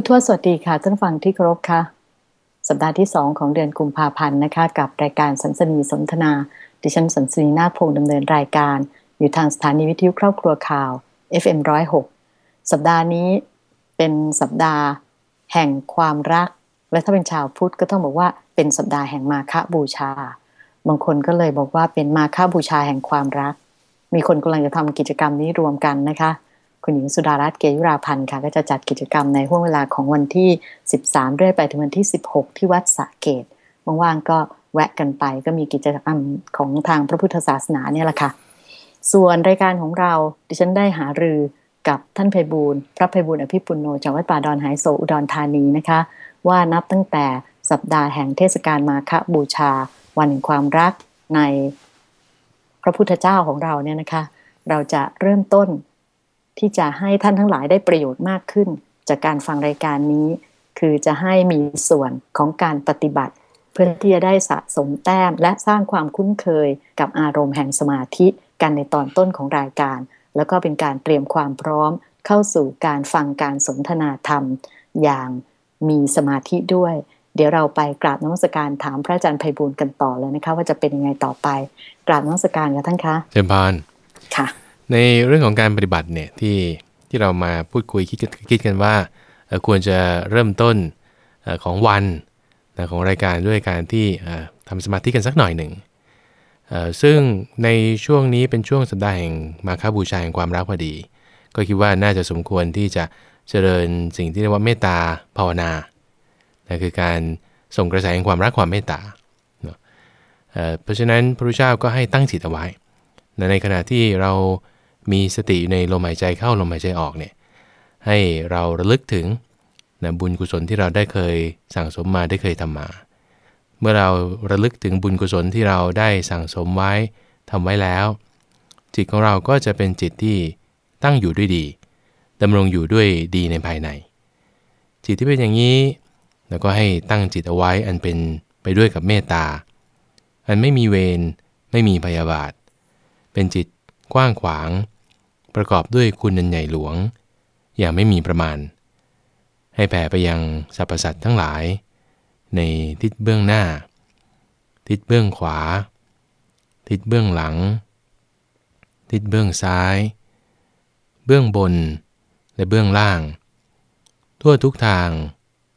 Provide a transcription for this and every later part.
พุทธวสวัสดีค่ะท่านฟังที่เคารพค่ะ สัปดาห์ที่สองของเดือนกุมภาพันธ์นะคะ กับรายการสันสนีสนทนา ดิฉันสันสนีนาพงดำเนินรายการ อยู่ทางสถานีวิทยุครอบครัวข่าว FM106 สัปดาห์นี้เป็นสัปดาห์แห่งความรัก และถ้าเป็นชาวพุทธก็ต้องบอกว่าเป็นสัปดาห์แห่งมาฆบูชา บางคนก็เลยบอกว่าเป็นมาฆบูชาแห่งความรัก มีคนกำลังจะทำกิจกรรมนี้รวมกันนะคะ คุณหญิงสุดารัตน์เกยุราพันธ์ค่ะก็จะจัดกิจกรรมในห่วงเวลาของวันที่ 13 เรื่อยไปถึงวันที่ 16 ที่วัดสะเกตว่างๆก็แวะกันไปก็มีกิจกรรมของทางพระพุทธศาสนาเนี่ยแหละค่ะ ส่วนรายการของเราดิฉันได้หารือกับท่านไพบูลพระไพบูลอภิปุโนจากวัดป่าดอนหายโศอุดรธานีนะคะ ว่านับตั้งแต่สัปดาห์แห่งเทศกาลมาฆบูชา วันแห่งความรักในพระพุทธเจ้าของเราเนี่ยนะคะ เราจะเริ่มต้น ที่จะให้ท่านทั้งหลายได้ประโยชน์มากขึ้น จากการฟังรายการนี้ คือจะให้มีส่วนของการปฏิบัติ เพื่อที่จะได้สะสมแต้ม และสร้างความคุ้นเคยกับอารมณ์แห่งสมาธิกันในตอนต้นของรายการ แล้วก็เป็นการเตรียมความพร้อม เข้าสู่การฟังการสนทนาธรรม อย่างมีสมาธิด้วย เดี๋ยวเราไปกราบนมัสการถามพระอาจารย์ไพบูลกันต่อเลยนะคะ ว่าจะเป็นยังไงต่อไป กราบนมัสการกับท่านคะเชิญพานค่ะ ในเรื่องของการปฏิบัติเนี่ยที่ที่เรามาพูดคุยคิดคิดกันว่าควรจะเริ่มต้นของวันของรายการด้วยการที่ทำสมาธิกันสักหน่อยหนึ่งซึ่งในช่วงนี้เป็นช่วงสัปดาห์แห่งมาคาบูชาแห่งความรักพอดี ก็คิดว่าน่าจะสมควรที่จะเจริญสิ่งที่เรียกว่าเมตตาภาวนาคือการส่งกระแสแห่งความรักความเมตตาเพราะฉะนั้นพระพุทธเจ้าก็ให้ตั้งจิตเอาไว้ในขณะที่เรา มีสติอยู่ในลมหายใจเข้าลมหายใจออกเนี่ยให้เราระลึกถึงนะบุญกุศลที่เราได้เคยสั่งสมมาได้เคยทำมา เมื่อเราระลึกถึงบุญกุศลที่เราได้สั่งสมไว้ทำไว้แล้ว จิตของเราก็จะเป็นจิตที่ตั้งอยู่ด้วยดีดำรงอยู่ด้วยดีในภายใน จิตที่เป็นอย่างนี้ แล้วก็ให้ตั้งจิตเอาไว้อันเป็นไปด้วยกับเมตตา อันไม่มีเวรไม่มีพยาบาท เป็นจิตกว้างขวาง ประกอบด้วยคุณนันใหญ่หลวง อย่างไม่มีประมาณ ให้แผ่ไปยังสรรพสัตว์ทั้งหลาย ในทิศเบื้องหน้า ทิศเบื้องขวา ทิศเบื้องหลัง ทิศเบื้องซ้าย เบื้องบน และเบื้องล่าง ทั่วทุกทาง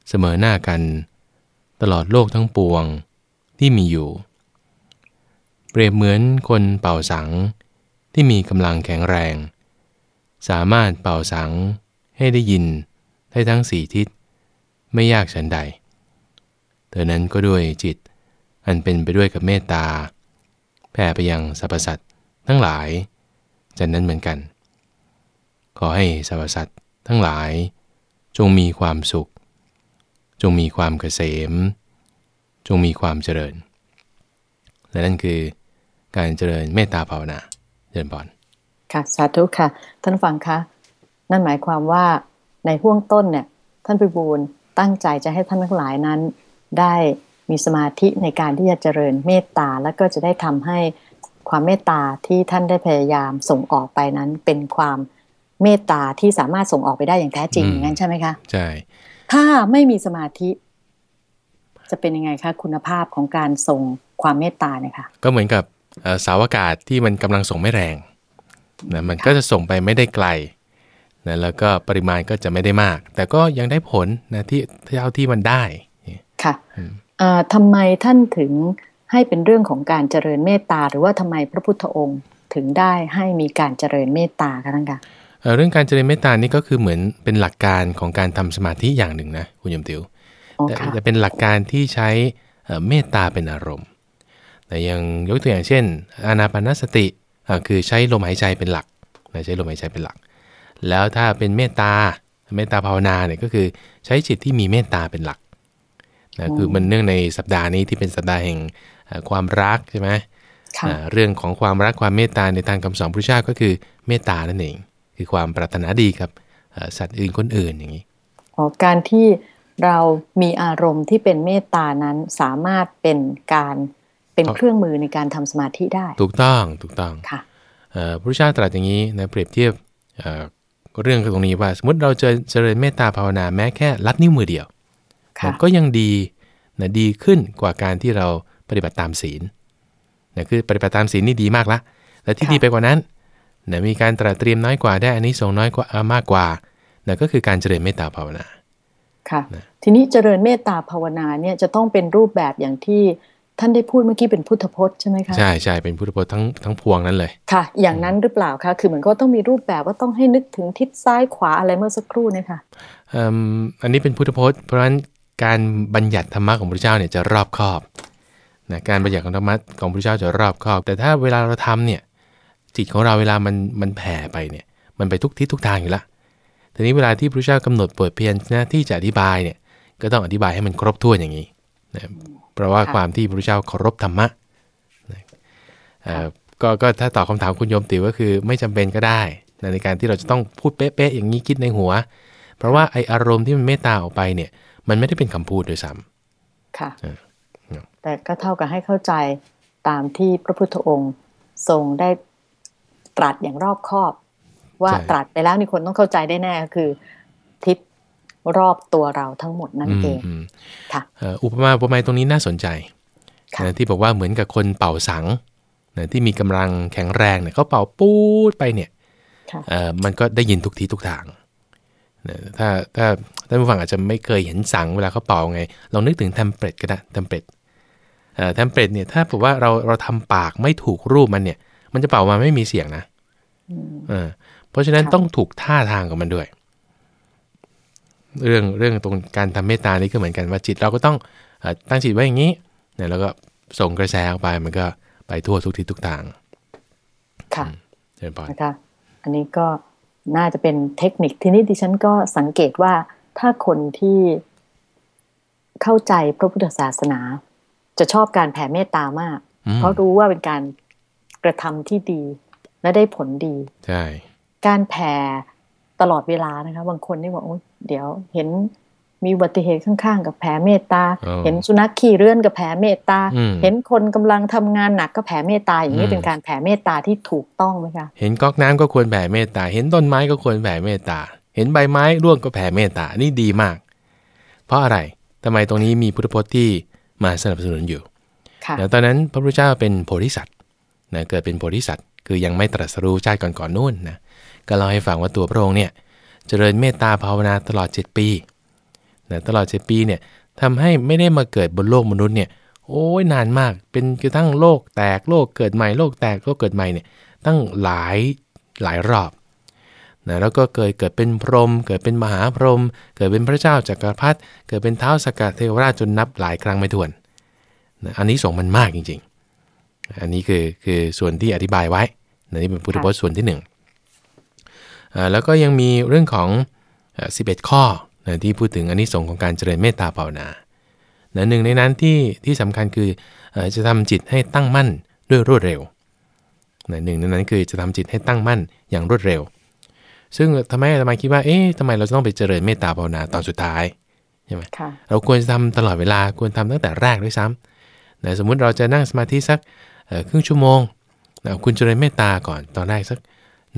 เสมอหน้ากัน ตลอดโลกทั้งปวงที่มีอยู่ เปรียบเหมือนคนเป่าสังที่มีกำลังแข็งแรง สามารถเป่าสังให้ได้ยินได้ทั้งสี่ทิศ ไม่ยากฉันใด เธอนั้นก็ด้วยจิต อันเป็นไปด้วยกับเมตตาแผ่ไปยังสรรพสัตว์ทั้งหลายจันนั้นเหมือนกัน ขอให้สรรพสัตว์ทั้งหลาย จงมีความสุข จงมีความเกษม จงมีความเจริญ และนั่นคือการเจริญเมตตาภาวนาเจริญพร ค่ะสาธุค่ะ ท่านฟังคะนั่นหมายความว่าในห่วงต้นเนี่ย ท่านพิบูลตั้งใจจะให้ท่านทั้งหลายนั้น ได้มีสมาธิในการที่จะเจริญเมตตาแล้วก็จะได้ทำให้ความเมตตาที่ท่านได้พยายามส่งออกไปนั้น เป็นความเมตตาที่สามารถส่งออกไปได้อย่างแท้จริงอย่างนั้นใช่ไหมคะใช่ถ้าไม่มีสมาธิ จะเป็นยังไงคะคุณภาพของการส่งความเมตตาเนี่ยค่ะก็เหมือนกับสาวอากาศที่มันกำลังส่งไม่แรง นะมันก็จะส่งไปไม่ได้ไกลนะแล้วก็ปริมาณก็จะไม่ได้มาก แต่ก็ยังได้ผลนะที่เท่าที่มันได้ค่ะทำไมท่านถึงให้เป็นเรื่องของการเจริญเมตตา หรือว่าทำไมพระพุทธองค์ถึงได้ให้มีการเจริญเมตตาคะท่านคะเรื่องการเจริญเมตตานี่ก็คือเหมือนเป็นหลักการของการทำสมาธิอย่างหนึ่งนะคุณยมติวแต่เป็นหลักการที่ใช้เมตตาเป็นอารมณ์ แต่ยังยกตัวอย่างเช่น อานาปานสติ คือใช้ลมหายใจเป็นหลักใช้ลมหายใจเป็นหลัก แล้วถ้าเป็นเมตตาเมตตาภาวนาเนี่ยก็คือใช้จิตที่มีเมตตาเป็นหลักนะคือมันเนื่องในสัปดาห์นี้ที่เป็นสัปดาห์แห่งความรักใช่ไหมเรื่องของความรักความเมตตาในทางคำสอนพระเจ้าก็คือเมตตานั่นเอง คือความปรารถนาดีกับสัตว์อื่นคนอื่นอย่างนี้อ๋อการที่เรามีอารมณ์ที่เป็นเมตตานั้นสามารถเป็นการ เป็นเครื่องมือในการทำสมาธิได้ ถูกต้องถูกต้องค่ะพระพุทธเจ้าตรัสอย่างนี้นะเปรียบเทียบเรื่องตรงนี้ว่า สมมติเราจะเจริญเมตตาภาวนาแม้แค่ลัดนิ้วมือเดียวค่ะนะก็ยังดีนะดีขึ้นกว่าการที่เราปฏิบัติตามศีลนะคือปฏิบัติตามศีลนี่ดีมากละแต่ที่ค่ะดีไปกว่านั้นนะมีการตระเตรียมน้อยกว่าได้อันนี้ส่งส์น้อยกว่าเอ่อมากกว่านะก็คือการเจริญเมตตาภาวนาค่ะนะทีนี้เจริญเมตตาภาวนาเนี่ยจะต้องเป็นรูปแบบอย่างที่ ท่านได้พูดเมื่อกี้เป็นพุทธพจน์ใช่ไหมคะใช่ใช่เป็นพุทธพจน์ทั้งทั้งพวงนั้นเลยค่ะ อย่างนั้นหรือเปล่าคะคือเหมือนก็ต้องมีรูปแบบว่าต้องให้นึกถึงทิศซ้ายขวาอะไรเมื่อสักครู่เนะคะเอิ่มอันนี้เป็นพุทธพจน์ เพราะฉะนั้นการบัญญัติธรรมะของพระเจ้าเนี่ยจะรอบคอบนะการบัญญัติของธรรมะของพระเจ้าจะรอบคอบ แต่ถ้าเวลาเราทำเนี่ยจิตของเราเวลามันมันแผ่ไปเนี่ยมันไปทุกทิศทุกทางอยู่ละทีนี้เวลาที่พระเจ้ากำหนดบทเพียนหน้าที่จะอธิบายเนี่ยก็ต้องอธิบายให้มันครบถ้วนอย่างนี้ นะเพราะว่าค่ะความที่พระเจ้าเคารพธรรมะนะเอ่อก็ก็ถ้าตอบคำถามคุณโยมติวก็คือไม่จำเป็นก็ได้นะในการที่เราจะต้องพูดเป๊ะๆอย่างนี้คิดในหัว เพราะว่าไออารมณ์ที่มันเมตตาออกไปเนี่ย มันไม่ได้เป็นคำพูดโดวยซ้ค่ะเออเนอะแต่ก็เท่ากับให้เข้าใจตามที่พระพุทธองค์ทรงได้ตรัสอย่างรอบคอบ ว่าตรัสไปแล้วนี่คนต้องเข้าใจได้แน่ก็คือทิศ รอบตัวเราทั้งหมดำนั่นเองอืมค่ะเอ่ออุปมาอุปไมยตรงนี้น่าสนใจค่ะนะที่บอกว่าเหมือนกับคนเป่าสังนะที่มีกำลังแข็งแรงเนี่ยเขาเป่าปูดไปเนี่ยค่ะเอ่อมันก็ได้ยินทุกทีทุกทางนะถ้าถ้าท่านผู้ฟังอาจจะไม่เคยเห็นสังเวลาเขาเป่าไงลองนึกถึงแทมเปลตก็ได้แทมเปลตเอ่อแทมเปลตเนี่ยถ้าบอกว่าเราเราทำปากไม่ถูกรูปมันเนี่ย มันจะเป่ามาไม่มีเสียงนะอืมเออเพราะฉะนั้นค่ะต้องถูกท่าทางกับมันด้วย เรื่องเรื่องตรงการทำเมตตานี่ก็เหมือนกันว่าจิตเราก็ต้องเออตั้งจิตไว้อย่างนี้เนี่ยแล้วก็ส่งกระแสออกไปมันก็ไปทั่วทุกทิศทุกทาง ค่ะเจริญพรนะคะอันนี้ก็น่าจะเป็นเทคนิคทีนี้ดิฉันก็สังเกตว่าถ้าคนที่เข้าใจพระพุทธศาสนา จะชอบการแผ่เมตตามากอืมเพราะรู้ว่าเป็นการกระทำที่ดีและได้ผลดี ใช่ การแผ่ตลอดเวลานะคะ บางคนนี่บอกโอ๊ย เดี๋ยวเห็นมีอุบัติเหตุข้างๆ กับแผ่เมตตา เห็นสุนัขขี่เรื่อนกับแผ่เมตตาอืมเห็นคนกำลังทำงานหนักก็แผ่เมตตาอย่างนี้อืมเป็นการแผ่เมตตาที่ถูกต้องไหมคะเห็นก๊อกน้ำก็ควรแผ่เมตตา เห็นต้นไม้ก็ควรแผ่เมตตา เห็นใบไม้ร่วงก็แผ่เมตตานี่ดีมาก เพราะอะไรทำไมตรงนี้มีพุทธพจน์ที่มาสนับสนุนอยู่ค่ะแล้วตอนนั้นพระพุทธเจ้าเป็นโพธิสัตว์นะเกิดเป็นโพธิสัตว์คือยังไม่ตรัสรู้ชาติก่อนๆนู่นนะก็เล่าให้ฟังว่าตัวพระองค์เนี่ย เจริญเมตตาภาวนาตลอด 7 ปีนะตลอด 7 ปีเนี่ยทำให้ไม่ได้มาเกิดบนโลกมนุษย์เนี่ยโอ้ยนานมากเป็นกระทั่งโลกแตกโลกเกิดใหม่โลกแตกโลกเกิดใหม่เนี่ยตั้งหลายหลายรอบนะแล้วก็เกิดเกิดเป็นพรหมเกิดเป็นมหาพรหมเกิดเป็นพระเจ้าจักรพรรดิเกิดเป็นเท้าสกกัดเทวราชจนนับหลายครั้งไม่ถ้วนนะอันนี้ส่งมันมากจริง ๆ อันนี้คือคือส่วนที่อธิบายไว้นะนี่เป็นพุทธพจน์ส่วนที่หนึ่ง แล้วก็ยังมีเรื่องของเอ่อ11 ข้อนะที่พูดถึงอันนี้ส่งส์ของการเจริญเมตตาภาวนานะหนึ่งในนั้นที่ที่สำคัญคือเอ่อจะทำจิตให้ตั้งมั่นด้วยรวดเร็วนะหนึ่งในนั้นคือจะทำจิตให้ตั้งมั่นอย่างรวดเร็ว ซึ่งทำไมอาตมาคิดว่า เอ๊ะทำไมเราจะต้องไปเจริญเมตตาภาวนาตอนสุดท้ายค่ะเราควรจะทำตลอดเวลาควรทำตั้งแต่แรกด้วยซ้ำนะสมมุติเราจะนั่งสมาธิสักเอ่อครึ่งชั่วโมงนะคุณเจริญเมตตาก่อนตอนแรกสัก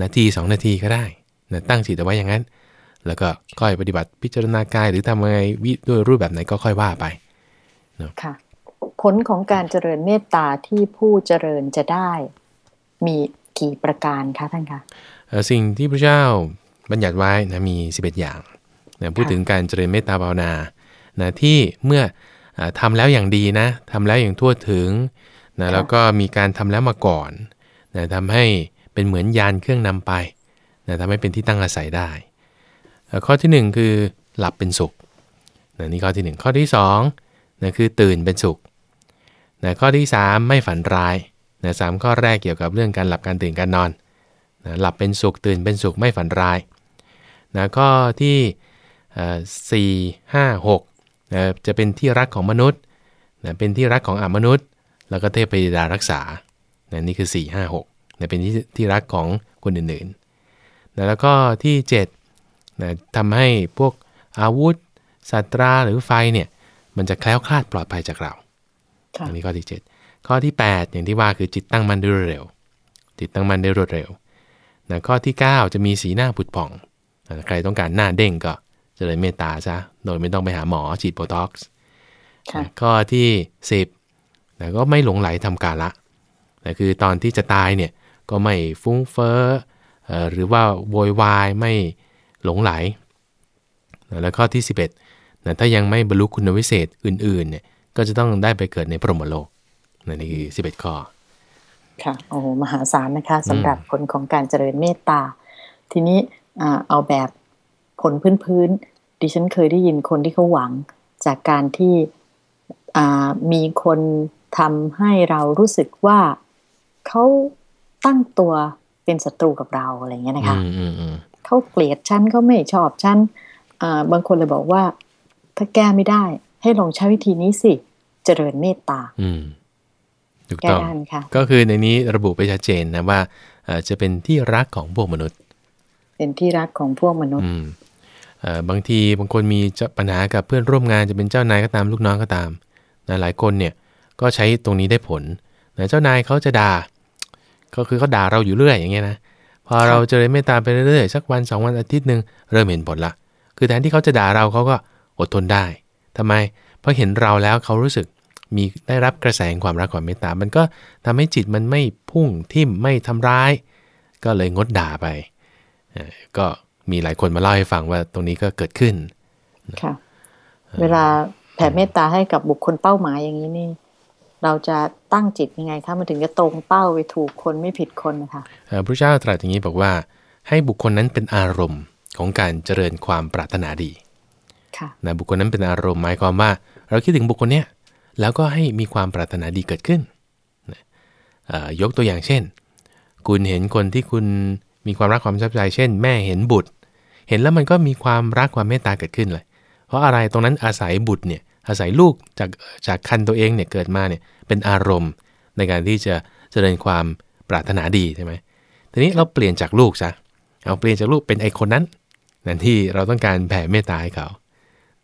นาที 2 นาทีก็ได้นะ ตั้งจิตเอาไว้อย่างนั้น แล้วก็ค่อยปฏิบัติพิจารณากายหรือทำยังไงวิด้วยรูปแบบไหนก็ค่อยว่าไปค่ะผลของการเจริญเมตตาที่ผู้เจริญจะได้มีกี่ประการคะท่านคะเอ่อสิ่งที่พระเจ้าบัญญัติไว้นะมี 11 อย่างนะพูดค่ะถึงการเจริญเมตตาภาวนานะที่เมื่ออาทำแล้วอย่างดีนะทำแล้วอย่างทั่วถึงนะแล้วก็มีการทำแล้วมาก่อนนะทำให้เป็นเหมือนยานเครื่องนำไป นะทำให้เป็นที่ตั้งอาศัยได้ ข้อทีหนึ่1 คือหลับเป็นสุขนะนี่ข้อที่ 1 ข้อที่2นะคือตื่นเป็นสุขนะข้อที่ 3 ไม่ฝันร้ายนะสามข้อแรกเกี่ยวกับเรื่องการหลับการตื่นการนอนนะหลับเป็นสุขตื่นเป็นสุขไม่ฝันร้ายนะข้อที่สี่ห้าหกนะจะเป็นที่รักของมนุษย์นะเป็นที่รักของอมนุษย์ แล้วก็เทพยดารักษานะนี่คือ 4 5 6นะเป็นที่ที่รักของคนอื่นๆ นะแล้วก็ที่7นะทำให้พวกอาวุธศัสตราหรือไฟเนี่ยมันจะแคล้วคลาดปลอดภัยจากเราค่ะอันนี้ข้อที่ 7 ข้อที่ 8 อย่างที่ว่าคือจิตตั้งมั่นได้รวดเร็ว จิตตั้งมั่นได้รวดเร็วนะข้อที่ 9 จะมีสีหน้าผุดผ่องใครต้องการหน้าเด้งก็เจริญเมตตาซะโดยไม่ต้องไปหาหมอฉีดโบท็อกซ์ค่ะข้อที่ 10นะก็ไม่หลงใหลทำกาละนะคือตอนที่จะตายเนี่ยก็ไม่ฟุ้งเฟ้อเอ่อ หรือว่าโวยวายไม่หลงไหลนะแล้วข้อที่ 11นะถ้ายังไม่บรรลุคุณวิเศษอื่นๆเนี่ยก็จะต้องได้ไปเกิดในพรหมโลกนะนี่คือ11 ข้อ ค่ะโอ้โหมหาศาลนะคะสำหรับผลของการเจริญเมตตา ทีนี้อ่าเอาแบบผลพื้นๆดิฉันเคยได้ยินคนที่เขาหวังจากการที่อ่ามีคนทำให้เรารู้สึกว่าเขาตั้งตัว เป็นศัตรูกับเราอะไรอย่างเงี้ยนะคะอืมอืมอืมเขาเกลียดฉันเขาไม่ชอบฉันอ่าบางคนเลยบอกว่า ถ้าแก้ไม่ได้ ให้ลองใช้วิธีนี้สิ เจริญเมตตาอืมถูกแก้ต้องได้ไหมคะก็คือในนี้ระบุไปชัดเจนนะว่าเอ่อจะเป็นที่รักของพวกมนุษย์ เป็นที่รักของพวกมนุษย์อืมเอ่อบางทีบางคนมีเจ้าปัญหากับเพื่อนร่วมงานจะเป็นเจ้านายก็ตามลูกน้องก็ตามนะหลายคนเนี่ยก็ใช้ตรงนี้ได้ผลนะเจ้านายเขาจะด่า ก็คือเขาด่าเราอยู่เรื่อยอย่างเงี้ยนะพอเราเจริญเมตตาไปเรื่อยๆสักวันสองวันอาทิตย์หนึ่งเริ่มเห็นผลละ คือแทนที่เขาจะด่าเราเขาก็อดทนได้ทำไม เพราะเห็นเราแล้วเขารู้สึกมีได้รับกระแสแห่งความรักความเมตตา มันก็ทำให้จิตมันไม่พุ่งทิ่มไม่ทำร้าย ก็เลยงดด่าไปเอ่อก็มีหลายคนมาเล่าให้ฟังว่าตรงนี้ก็เกิดขึ้นค่ะเวลาแผ่เมตตาให้กับบุคคลเป้าหมายอย่างนี้นี่ เราจะตั้งจิตยังไงคะมันถึงจะตรงเป้าไปถูกคนไม่ผิดคนนะคะเอ่อพระเจ้าตรัสอย่างนี้บอกว่า ให้บุคคลนั้นเป็นอารมณ์ของการเจริญความปรารถนาดีค่ะนะบุคคลนั้นเป็นอารมณ์หมายความว่า เราคิดถึงบุคคลเนี้ยแล้วก็ให้มีความปรารถนาดีเกิดขึ้นนะเอ่อยกตัวอย่างเช่น คุณเห็นคนที่คุณมีความรักความชอบใจ เช่น แม่เห็นบุตร เห็นแล้วมันก็มีความรักความเมตตาเกิดขึ้นเลย เพราะอะไรตรงนั้นอาศัยบุตรเนี่ย อาศัยลูกจากจากคันตัวเองเนี่ยเกิดมาเนี่ยเป็นอารมณ์ในการที่จะเจริญความปรารถนาดีใช่ไหมทีนี้เราเปลี่ยนจากลูกซะเอาเปลี่ยนจากลูกเป็นไอคนนั้นนั่นที่เราต้องการแผ่เมตตาให้เขา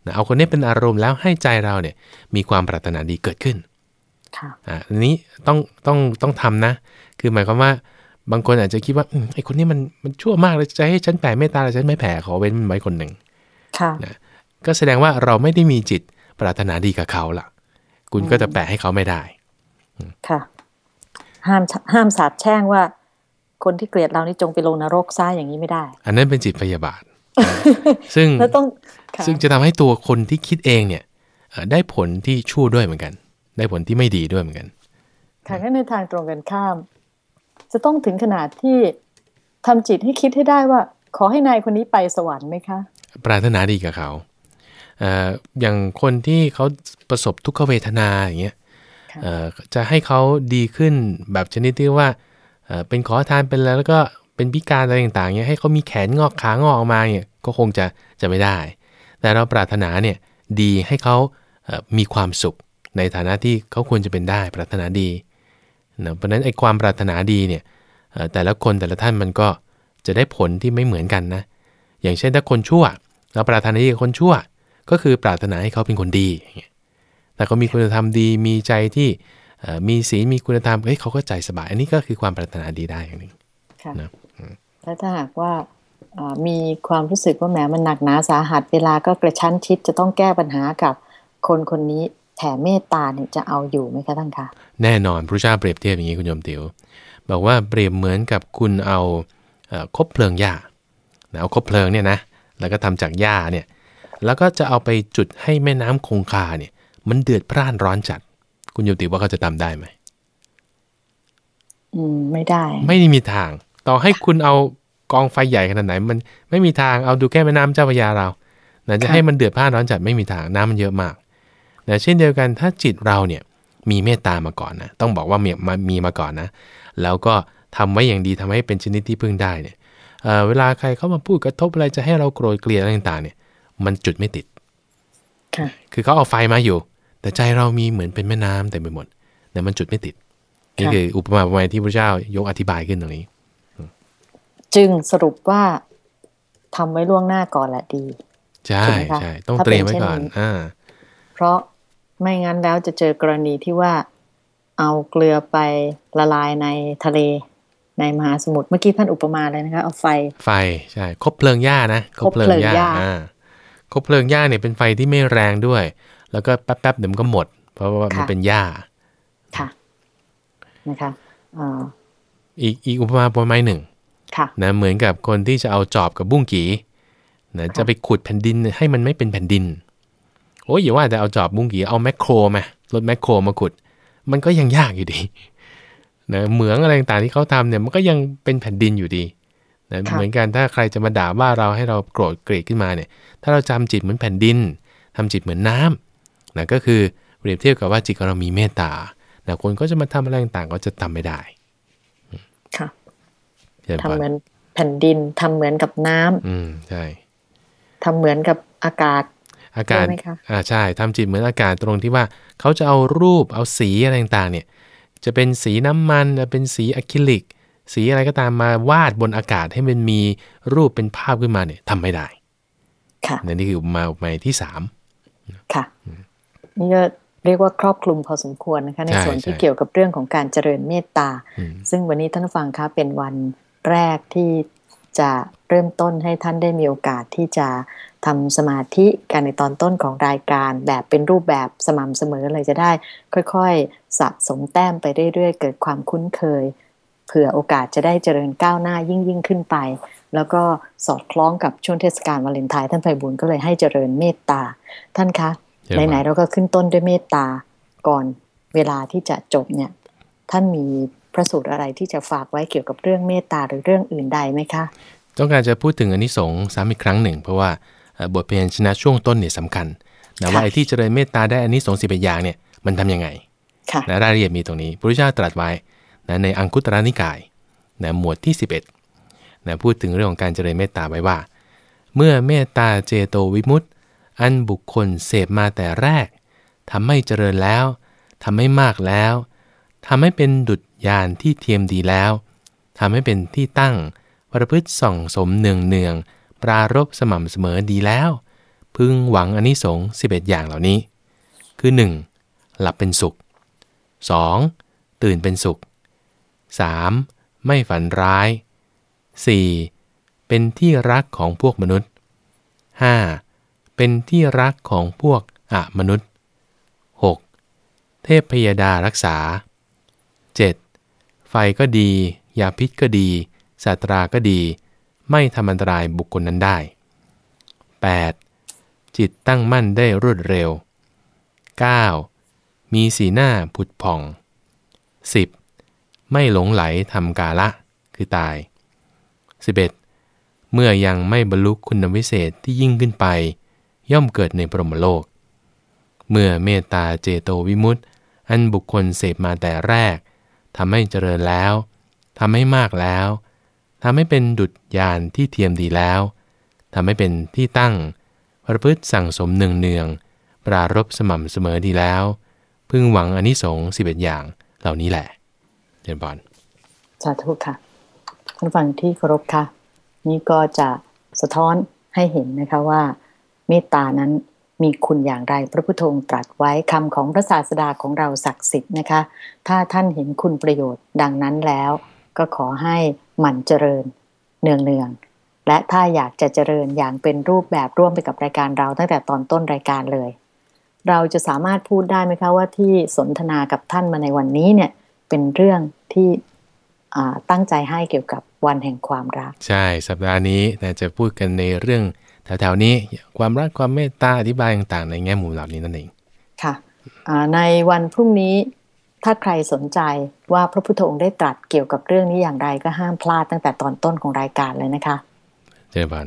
นะเอาคนนี้เป็นอารมณ์แล้วให้ใจเราเนี่ยมีความปรารถนาดีเกิดขึ้นค่ะอ่าอันนี้ต้องต้องต้องทำนะ คือหมายความว่าบางคนอาจจะคิดว่าอืมไอ้คนนี้มันมันชั่วมากเลยจะให้ฉันแผ่เมตตาแต่ฉันไม่แผ่ขอเว้นมันไว้คนหนึ่งค่ะก็แสดงว่าเราไม่ได้มีจิต ปรารถนาดีกับเขาล่ะ คุณก็จะแปะให้เขาไม่ได้ ค่ะ ห้ามห้ามสาบแช่งว่า คนที่เกลียดเรานี่จงไปลงนรกซ่าอย่างนี้ไม่ได้ อันนั้นเป็นจิตพยาบาท ซึ่งแล้วต้องค่ะซึ่งจะทำให้ตัวคนที่คิดเองเนี่ยเอ่อได้ผลที่ชั่วด้วยเหมือนกัน ได้ผลที่ไม่ดีด้วยเหมือนกันค่ะงั้นในทางตรงกันข้าม จะต้องถึงขนาดที่ทำจิตให้คิดให้ได้ว่า ขอให้นายคนนี้ไปสวรรค์ไหมคะ ปรารถนาดีกับเขาเอ่อ อย่างคนที่เขาประสบทุกขเวทนาอย่างเงี้ยค่ะเอ่อจะให้เขาดีขึ้นแบบชนิดที่ว่าเอ่อเป็นขอทานเป็นแล้วแล้วก็เป็นพิการอะไรต่างๆเงี้ยให้เขามีแขนงอกขางอกออกมาเนี่ยก็คงจะจะไม่ได้ แต่เราปรารถนาเนี่ยดีให้เขาเอ่อมีความสุขในฐานะที่เขาควรจะเป็นได้ปรารถนาดีนะเพราะฉะนั้นไอ้ความปรารถนาดีเนี่ยเอ่อแต่ละคนแต่ละท่านมันก็จะได้ผลที่ไม่เหมือนกันนะ อย่างเช่นถ้าคนชั่ว เราปรารถนาดีกับคนชั่ว ก็คือปรารถนาให้เขาเป็นคนดีอย่างเงี้ยแต่เขามีคุณธรรมดี มีใจที่เอ่อมีศีล มีคุณธรรม เฮ้ยเขาก็ใจสบาย อันนี้ก็คือความปรารถนาดีได้อย่างหนึ่งค่ะนะแล้วถ้าหากว่าอ่ามีความรู้สึกว่าแหมมันหนักหนาสาหัส เวลาก็กระชั้นชิดจะต้องแก้ปัญหากับคนคนนี้แผ่เมตตาเนี่ยจะเอาอยู่ไหมคะท่านคะ แน่นอนพระเจ้าเปรียบเทียบอย่างนี้คุณโยมติว๋วบอกว่าเปรียบเหมือนกับคุณเอาเอ่อคบเพลิงหญ้านะเอาคบเพลิงเนี่ยนะแล้วก็ทำจากหญ้าเนี่ย แล้วก็จะเอาไปจุดให้แม่น้ำคงคาเนี่ย มันเดือดพร่านร้อนจัด คุณโยมติวว่าเขาจะทำได้ไหมอืมไม่ได้ ไม่ได้มีทาง ต่อให้คุณเอากองไฟใหญ่ขนาดไหน มันไม่มีทางเอาดูแค่แม่น้ำเจ้าพระยาเรานะจะค่ะให้มันเดือดพร่านร้อนจัดไม่มีทางน้ำมันเยอะมากนะเช่นเดียวกันถ้าจิตเราเนี่ยมีเมตตามาก่อนนะต้องบอกว่ามีมามีมาก่อนนะ แล้วก็ทำไว้อย่างดีทำให้เป็นชนิดที่พึ่งได้เนี่ยเอ่อเวลาใครเข้ามาพูดกระทบอะไรจะให้เราโกรธเกลียดอะไรต่างๆเนี่ย มันจุดไม่ติดค่ะคือเขาเอาไฟมาอยู่ แต่ใจเรามีเหมือนเป็นแม่น้ำเต็มไปหมด แต่มันจุดไม่ติด นี่คืออุปมาอุปไมยที่พระเจ้ายกอธิบายขึ้นตรงนี้ จึงสรุปว่าทำไว้ล่วงหน้าก่อนแหละดี ใช่ถูกไหมคะใช่ต้องถ้าเตรียมเป็นไว้เช่นก่อนนี้อ่าเพราะไม่งั้นแล้วจะเจอกรณีที่ว่าเอาเกลือไปละลายในทะเลในมหาสมุทรเมื่อกี้ท่านอุปมาเลยนะคะ เอาไฟ ไฟใช่คบเพลิงหญ้านะคบเพลิงหญ้าอ่า คบเพลิงหญ้าเนี่ยเป็นไฟที่ไม่แรงด้วย แล้วก็แป๊บๆเดี๋ยวมันก็หมด เพราะว่ามันเป็นหญ้า ค่ะ นะคะอ่าอีกอีกอุปมาอุปไม้หนึ่งค่ะนะเหมือนกับคนที่จะเอาจอบกับบุ้งกีนะจะไปขุดแผ่นดินให้มันไม่เป็นแผ่นดิน โอ้ยอย่าว่าแต่เอาจอบบุ้งกีเอาแมคโครมารถแมคโครมาขุด มันก็ยังยากอยู่ดีนะเหมืองอะไรต่างๆที่เขาทำเนี่ยมันก็ยังเป็นแผ่นดินอยู่ดี นะค่ะเหมือนกันถ้าใครจะมาด่าว่าเราให้เราโกรธเกลียดขึ้นมาเนี่ย ถ้าเราจำจิตเหมือนแผ่นดินทำจิตเหมือนน้ำนะก็คือเปรียบเทียบกับว่าจิตของเรามีเมตตานะคนก็จะมาทำอะไรต่างๆก็จะทำไม่ได้ ค่ะเช่นทำเหมือนแผ่นดินทำเหมือนกับน้ำอืมใช่ทำเหมือนกับอากาศ อากาศใช่ไหมคะอ่าใช่ทำจิตเหมือนอากาศตรงที่ว่า เขาจะเอารูปเอาสีอะไรต่างๆเนี่ย จะเป็นสีน้ำมันจะเป็นสีอะคริลิก สีอะไรก็ตามมาวาดบนอากาศให้มันมีรูปเป็นภาพขึ้นมาเนี่ยทำไม่ได้ ค่ะนั่นนี่คืออุปมาอุปไมยที่สามค่ะนี่ก็เรียกว่าครอบคลุมพอสมควรนะคะ ในใช่ส่วนที่ใช่เกี่ยวกับเรื่องของการเจริญเมตตาอืมซึ่งวันนี้ท่านผู้ฟังคะเป็นวันแรกที่จะเริ่มต้นให้ท่านได้มีโอกาสที่จะทำสมาธิกันในตอนต้นของรายการแบบเป็นรูปแบบสม่ำเสมอเลยจะได้ ค่อยๆ สะสมแต้มไปเรื่อยๆ เกิดความคุ้นเคย เผื่อโอกาสจะได้เจริญก้าวหน้ายิ่งยิ่งขึ้นไป แล้วก็สอดคล้องกับช่วงเทศกาลวาเลนไทน์ท่านไพบุญก็เลยให้เจริญเมตตา ท่านคะเชิญไหนมาๆเราก็ขึ้นต้นด้วยเมตตาก่อนเวลาที่จะจบเนี่ยท่านมีพระสูตรอะไรที่จะฝากไว้เกี่ยวกับเรื่องเมตตาหรือเรื่องอื่นใดไหมคะต้องการจะพูดถึงอนนิสงส์ซ้ำอีกครั้งหนึ่ง เพราะว่าเอ่อบทเพลงชนะช่วงต้นเนี่ยสำคัญนะว่าไอ้ที่เจริญเมตตาได้อนนิสงส์สิบเอ็ดอย่างเนี่ยมันทำยังไงค่ะนะรายละเอียดมีตรงนี้พระพุทธเจ้าตรัสไว้ นะในอังคุตรนิกายนะหมวดที่ 11นะพูดถึงเรื่องของการเจริญเมตตาไว้ว่า เมื่อเมตตาเจโตวิมุตต์อันบุคคลเสพมาแต่แรกทำให้เจริญแล้วทำให้มากแล้วทำให้เป็นดุจยานที่เทียมดีแล้วทำให้เป็นที่ตั้งประพฤติส่องสมเนืองเนืองปรารบสม่ำเสมอดีแล้ว พึงหวังอนนิสงส์11 อย่างเหล่านี้ คือ 1. หลับเป็นสุข 2. ตื่นเป็นสุข 3. ไม่ฝันร้าย 4. เป็นที่รักของพวกมนุษย์ 5. เป็นที่รักของพวกอะมนุษย์ 6. เทพพยดารักษา 7. ไฟก็ดี ยาพิษก็ดีสาตราก็ดี ไม่ทำอันตรายบุคคลนั้นได้ 8. จิตตั้งมั่นได้รวดเร็ว 9. มีสีหน้าผุดผ่อง 10. ไม่หลงไหลทำกาละ คือตาย 11. เมื่อยังไม่บรรลุคุณวิเศษที่ยิ่งขึ้นไป ย่อมเกิดในพรหมโลก เมื่อเมตตาเจโตวิมุตต์อันบุคคลเสพมาแต่แรกทำให้เจริญแล้วทำให้มากแล้วทำให้เป็นดุจยานที่เทียมดีแล้วทำให้เป็นที่ตั้ง ประพฤติสั่งสมเนืองเนืองๆปรารบสม่ำเสมอดีแล้ว พึงหวังอนนิสงส์สิบเอ็ดอย่างเหล่านี้แหละ เจนบอลสาธุค่ะท่านผู้ฟังที่เคารพค่ะ นี่ก็จะสะท้อนให้เห็นนะคะว่าเมตตานั้นมีคุณอย่างไรพระพุทธองค์ตรัสไว้คำของพระศาสดาของเราศักดิ์สิทธิ์นะคะ ถ้าท่านเห็นคุณประโยชน์ดังนั้นแล้ว ก็ขอให้หมั่นเจริญเนืองๆและถ้าอยากจะเจริญอย่างเป็นรูปแบบร่วมไปกับรายการเราตั้งแต่ตอนต้นรายการเลย เราจะสามารถพูดได้ไหมคะว่าที่สนทนากับท่านมาในวันนี้เนี่ย เป็นเรื่องที่อ่าตั้งใจให้เกี่ยวกับวันแห่งความรัก ใช่สัปดาห์นี้นะจะพูดกันในเรื่องแถวๆนี้ความรักความเมตตาอธิบายต่างๆ ในแง่มุมเหล่านี้นั่นเองค่ะอ่าในวันพรุ่งนี้ถ้าใครสนใจว่าพระพุทธองค์ได้ตรัสเกี่ยวกับเรื่องนี้อย่างไรก็ห้ามพลาดตั้งแต่ตอนต้นของรายการเลยนะคะเจริญพร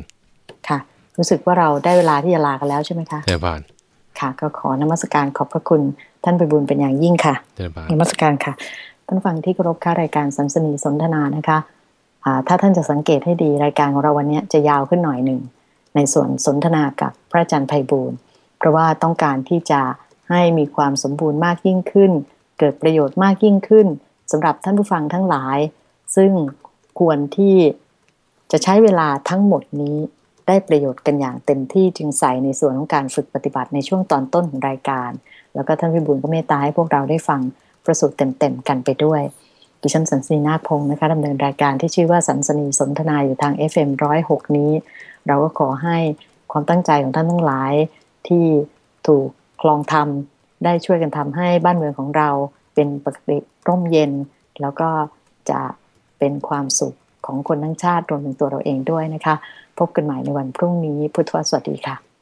ค่ะ รู้สึกว่าเราได้เวลาที่จะลากันแล้วใช่ไหมคะเจริญพรค่ะ ก็ขอนมัสการขอบพระคุณท่านไปบุญเป็นอย่างยิ่งค่ะเจริญพรนมัสการค่ะท่านฟังที่เคารพค่ะรายการสัมสนีสนทนานะคะถ้าท่านจะสังเกตให้ดีรายการของเราวันนี้จะยาวขึ้นหน่อยหนึ่งในส่วนสนทนากับพระอาจารย์ไพบูลเพราะว่าต้องการที่จะให้มีความสมบูรณ์มากยิ่งขึ้น เกิดประโยชน์มากยิ่งขึ้นสำหรับท่านผู้ฟังทั้งหลาย ซึ่งควรที่จะใช้เวลาทั้งหมดนี้ได้ประโยชน์กันอย่างเต็มที่จึงใส่ในส่วนของการฝึกปฏิบัติในช่วงตอนต้นของรายการ แล้วก็ท่านพิบูลก็เมตตาให้พวกเราได้ฟัง ประสูตรเต็มๆกันไปด้วยดิฉันสันสีนาคพงศ์นะคะดำเนินรายการที่ชื่อว่าสันสนีสนทนาอยู่ทาง FM106 นี้ เราก็ขอให้ความตั้งใจของท่านทั้งหลาย ที่ถูกคลองทำได้ช่วยกันทำให้บ้านเมืองของเราเป็นปกติร่มเย็น แล้วก็จะเป็นความสุขของคนทั้งชาติรวมถึงตัวเราเองด้วยนะคะ พบกันใหม่ในวันพรุ่งนี้พุทธวสวัสดีค่ะ